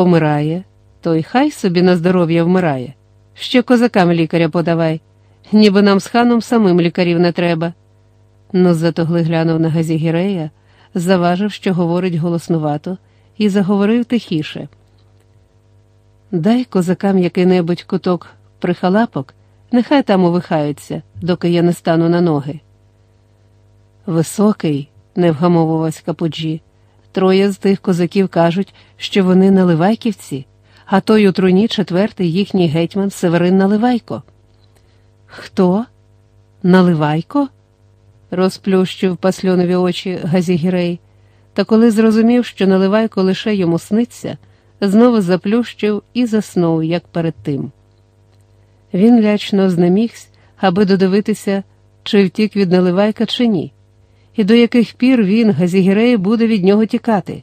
помирає, то й хай собі на здоров'я вмирає. Ще козакам лікаря подавай, ніби нам з ханом самим лікарів не треба. Но затогли глянув на Газігірея, заважив, що говорить голоснувато, і заговорив тихіше. Дай козакам який-небудь куток прихалапок, нехай там увихаються, доки я не стану на ноги. Високий, не вгамовувався капуджі. Троє з тих козаків кажуть, що вони наливайківці, а той у труні четвертий їхній гетьман Северин Наливайко. Хто? Наливайко? розплющив пасльонові очі Газігірей, та коли зрозумів, що Наливайко лише йому сниться, знову заплющив і заснув, як перед тим. Він лячно знемігся, аби додивитися, чи втік від Наливайка, чи ні і до яких пір він, Газігірей, буде від нього тікати.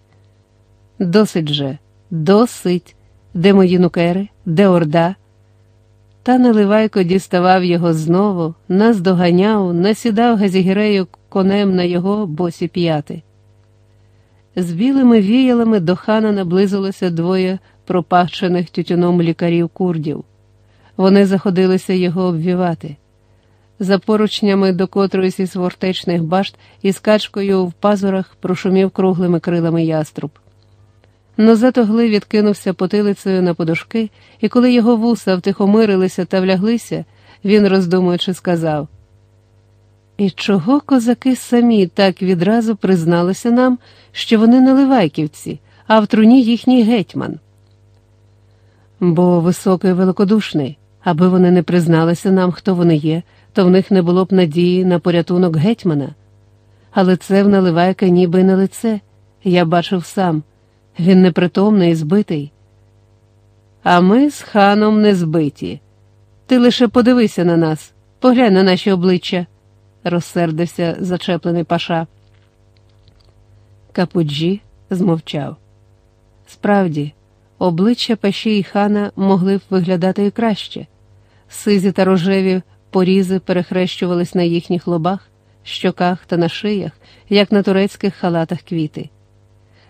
Досить же, досить, де мої нукери, де орда. Та Наливайко діставав його знову, наздоганяв, насідав Газігірею конем на його босі п'яти. З білими віялами до хана наблизилося двоє пропахчених тютюном лікарів курдів. Вони заходилися його обвівати за поручнями до котроїсь із вортечних башт із качкою в пазурах прошумів круглими крилами яструб. Но затогли відкинувся потилицею на подушки, і коли його вуса втихомирилися та вляглися, він, роздумуючи, сказав: І чого козаки самі так відразу призналися нам, що вони наливайківці, а в труні їхній гетьман? Бо високий великодушний, аби вони не призналися нам, хто вони є, то в них не було б надії на порятунок гетьмана. А лице в наливайка ніби не лице, я бачив сам. Він непритомний і збитий. А ми з ханом не збиті. Ти лише подивися на нас, поглянь на наші обличчя, розсердився зачеплений паша. Капуджі змовчав. Справді, обличчя паші і хана могли б виглядати і краще. Сизі та рожеві порізи перехрещувались на їхніх лобах, щоках та на шиях, як на турецьких халатах квіти.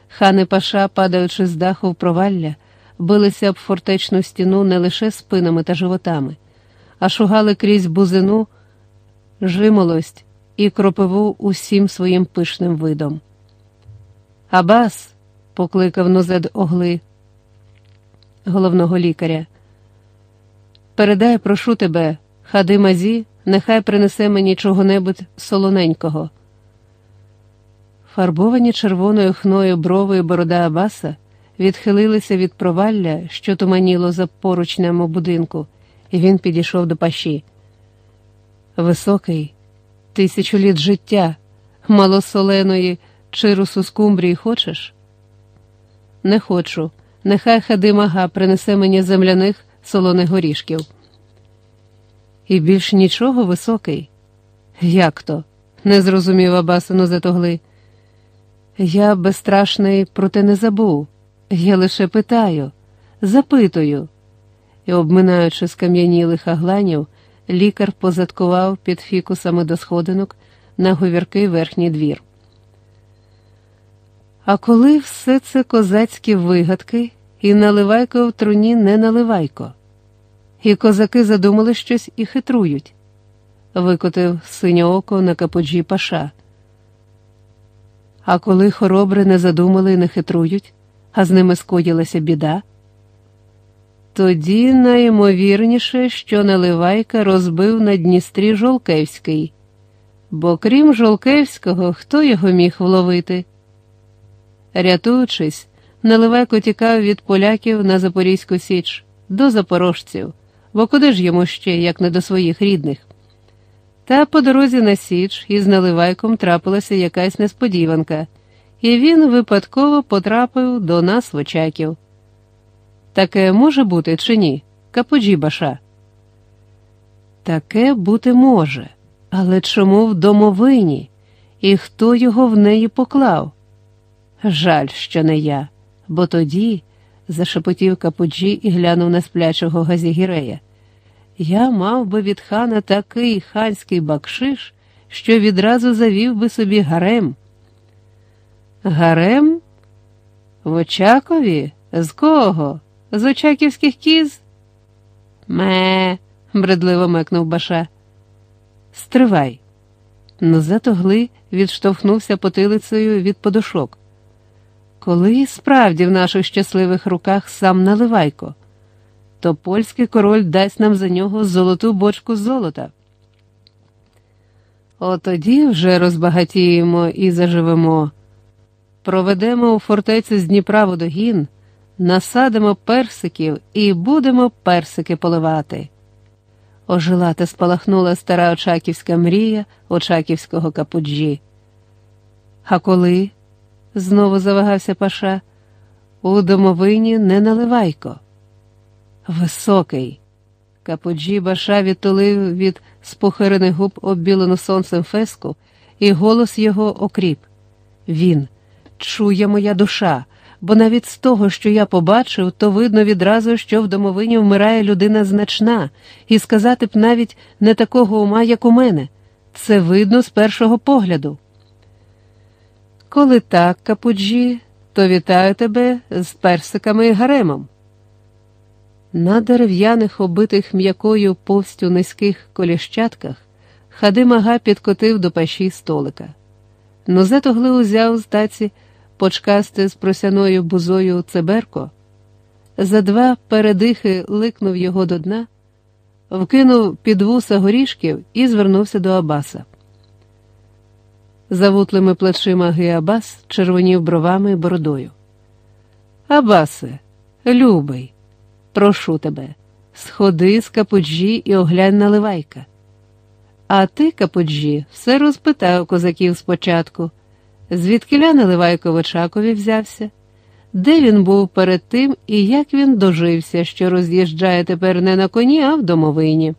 Хани паша, падаючи з даху в провалля, билися об фортечну стіну не лише спинами та животами, а шугали крізь бузину, жимолость і кропиву усім своїм пишним видом. Абас, покликав Нозед огли головного лікаря. Передай, прошу тебе, Хади мазі, нехай принесе мені чого-небудь солоненького. Фарбовані червоною хною брови і борода Абаса відхилилися від провалля, що туманіло за поручням будинку, і він підійшов до паші. Високий, тисячу літ життя, малосоленої чирусу скумбрії хочеш? Не хочу. Нехай хади мага принесе мені земляних солоних горішків. І більш нічого високий. Як то? не зрозумів Абасину затогли. Я безстрашний проте не забув. Я лише питаю, запитую. І, обминаючи скам'янілих агланів, лікар позадкував під фікусами до сходинок на говіркий верхній двір. А коли все це козацькі вигадки, і наливайко в труні не наливайко і козаки задумали щось і хитрують, викотив синє око на каподжі паша. А коли хоробри не задумали і не хитрують, а з ними скоїлася біда, тоді найімовірніше, що Наливайка розбив на Дністрі Жолкевський, бо крім Жолкевського, хто його міг вловити? Рятуючись, Наливайко тікав від поляків на Запорізьку Січ до запорожців бо куди ж йому ще, як не до своїх рідних? Та по дорозі на Січ із наливайком трапилася якась несподіванка, і він випадково потрапив до нас в очаків. Таке може бути чи ні, капуджі баша? Таке бути може, але чому в домовині? І хто його в неї поклав? Жаль, що не я, бо тоді, зашепотів капуджі і глянув на сплячого Газігірея. Я мав би від хана такий ханський бакшиш, що відразу завів би собі гарем. Гарем? В Очакові? З кого? З очаківських кіз? Ме, бредливо мекнув Баша. Стривай. Но затогли відштовхнувся потилицею від подушок. Коли справді в наших щасливих руках сам наливайко, то польський король дасть нам за нього золоту бочку золота. Отоді вже розбагатіємо і заживемо. Проведемо у фортецю з Дніпра водогін, насадимо персиків і будемо персики поливати. Ожила та спалахнула стара очаківська мрія очаківського капуджі. А коли? знову завагався Паша, у домовині не наливайко. Високий. Капуджі Баша відтулив від спохирених губ оббілену сонцем феску, і голос його окріп. Він чує моя душа, бо навіть з того, що я побачив, то видно відразу, що в домовині вмирає людина значна, і сказати б навіть не такого ума, як у мене. Це видно з першого погляду. Коли так, капуджі, то вітаю тебе з персиками і гаремом. На дерев'яних, обитих м'якою повстю низьких коліщатках Хадим Ага підкотив до паші столика. Нозе тогли узяв з таці почкасти з просяною бузою цеберко, за два передихи ликнув його до дна, вкинув під вуса горішків і звернувся до Абаса. Завутлими плечима Гіабас червонів бровами і бородою. Абасе, любий, прошу тебе, сходи з капуджі і оглянь наливайка. А ти, капуджі, все розпитав козаків спочатку, звідкиля Наливайко в Очакові взявся, де він був перед тим і як він дожився, що роз'їжджає тепер не на коні, а в домовині.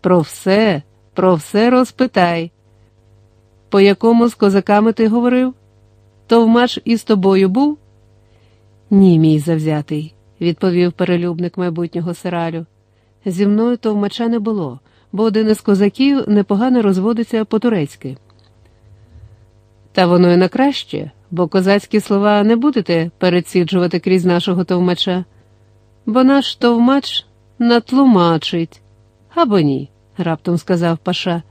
Про все, про все розпитай. По якому з козаками ти говорив? Товмач із тобою був? Ні, мій завзятий, відповів перелюбник майбутнього сиралю. Зі мною товмача не було, бо один із козаків непогано розводиться по-турецьки. Та воно й на краще, бо козацькі слова не будете переціджувати крізь нашого товмача, бо наш товмач натлумачить. Або ні, раптом сказав Паша.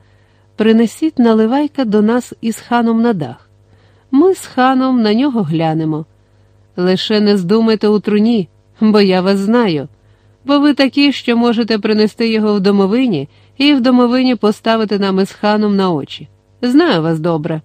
Принесіть наливайка до нас із ханом на дах. Ми з ханом на нього глянемо. Лише не здумайте у труні, бо я вас знаю, бо ви такі, що можете принести його в домовині і в домовині поставити нам із ханом на очі. Знаю вас добре.